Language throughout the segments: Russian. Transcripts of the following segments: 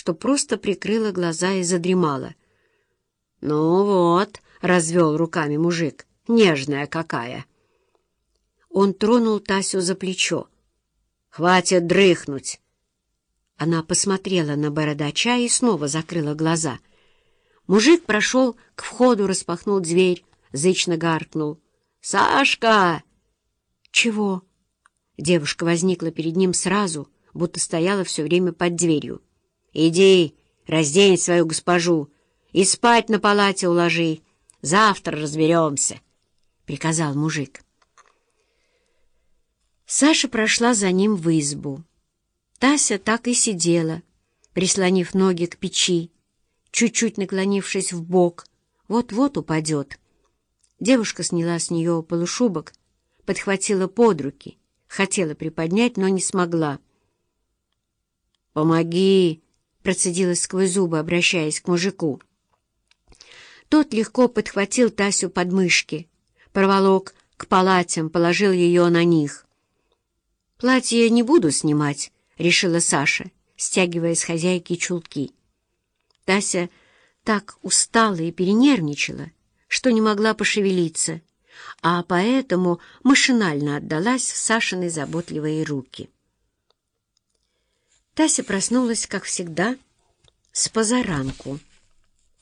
что просто прикрыла глаза и задремала. «Ну вот», — развел руками мужик, — «нежная какая». Он тронул Тасю за плечо. «Хватит дрыхнуть!» Она посмотрела на бородача и снова закрыла глаза. Мужик прошел к входу, распахнул дверь, зычно гаркнул. «Сашка!» «Чего?» Девушка возникла перед ним сразу, будто стояла все время под дверью. «Иди, раздень свою госпожу и спать на палате уложи. Завтра разберемся», — приказал мужик. Саша прошла за ним в избу. Тася так и сидела, прислонив ноги к печи, чуть-чуть наклонившись в бок, вот-вот упадет. Девушка сняла с нее полушубок, подхватила под руки, хотела приподнять, но не смогла. «Помоги!» — процедила сквозь зубы, обращаясь к мужику. Тот легко подхватил Тасю под мышки, проволок к палатям, положил ее на них. «Платье не буду снимать», — решила Саша, стягивая с хозяйки чулки. Тася так устала и перенервничала, что не могла пошевелиться, а поэтому машинально отдалась в Сашины заботливые руки. Тася проснулась, как всегда, с позаранку.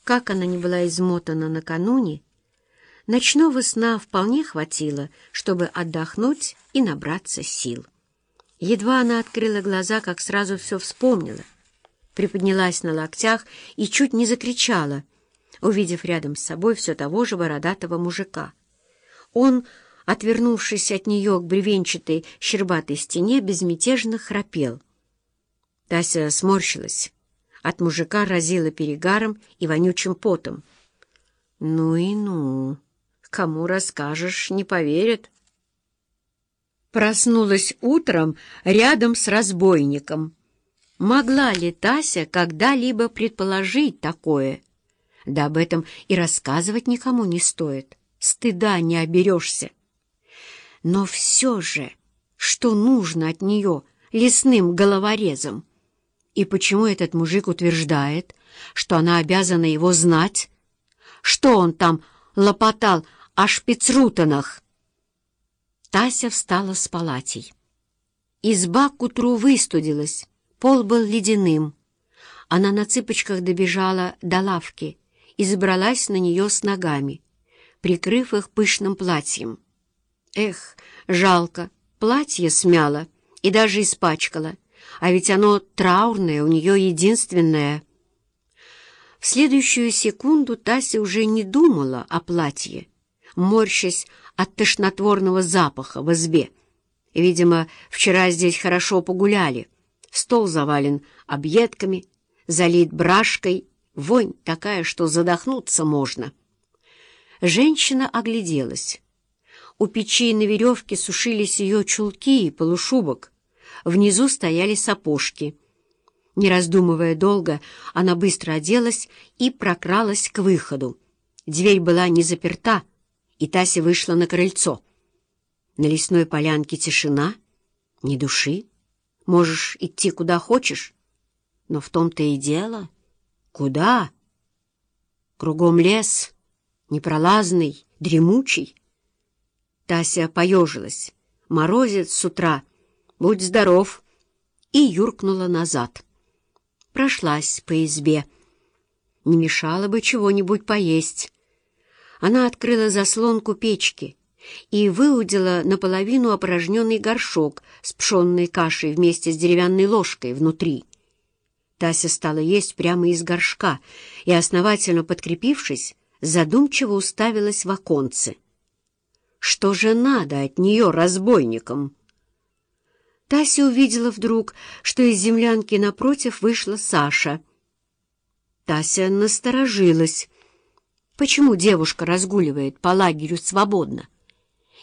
Как она не была измотана накануне, ночного сна вполне хватило, чтобы отдохнуть и набраться сил. Едва она открыла глаза, как сразу все вспомнила. Приподнялась на локтях и чуть не закричала, увидев рядом с собой все того же бородатого мужика. Он, отвернувшись от нее к бревенчатой щербатой стене, безмятежно храпел — Тася сморщилась. От мужика разила перегаром и вонючим потом. «Ну и ну! Кому расскажешь, не поверят!» Проснулась утром рядом с разбойником. Могла ли Тася когда-либо предположить такое? Да об этом и рассказывать никому не стоит. Стыда не оберешься. Но все же, что нужно от нее лесным головорезом? И почему этот мужик утверждает, что она обязана его знать? Что он там лопотал о шпицрутанах? Тася встала с палатей. Изба к утру выстудилась, пол был ледяным. Она на цыпочках добежала до лавки и забралась на нее с ногами, прикрыв их пышным платьем. Эх, жалко, платье смяло и даже испачкало а ведь оно траурное, у нее единственное. В следующую секунду Тася уже не думала о платье, морщась от тошнотворного запаха в избе. Видимо, вчера здесь хорошо погуляли. Стол завален объедками, залит брашкой, вонь такая, что задохнуться можно. Женщина огляделась. У печи на веревке сушились ее чулки и полушубок внизу стояли сапожки. Не раздумывая долго, она быстро оделась и прокралась к выходу. Дверь была не заперта, и Тася вышла на крыльцо. На лесной полянке тишина, ни души. Можешь идти куда хочешь. Но в том-то и дело. Куда? Кругом лес, непролазный, дремучий. Тася поежилась. Морозец с утра — будь здоров!» и юркнула назад. Прошлась по избе. Не мешало бы чего-нибудь поесть. Она открыла заслонку печки и выудила наполовину опорожненный горшок с пшенной кашей вместе с деревянной ложкой внутри. Тася стала есть прямо из горшка и, основательно подкрепившись, задумчиво уставилась в оконце. Что же надо от нее разбойникам? Тася увидела вдруг, что из землянки напротив вышла Саша. Тася насторожилась. Почему девушка разгуливает по лагерю свободно?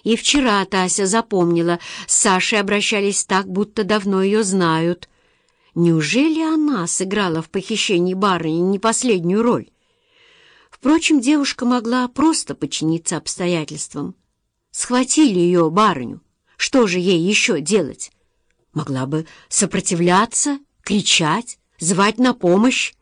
И вчера Тася запомнила, с Сашей обращались так, будто давно ее знают. Неужели она сыграла в похищении барыни не последнюю роль? Впрочем, девушка могла просто подчиниться обстоятельствам. Схватили ее барыню. Что же ей еще делать? Могла бы сопротивляться, кричать, звать на помощь.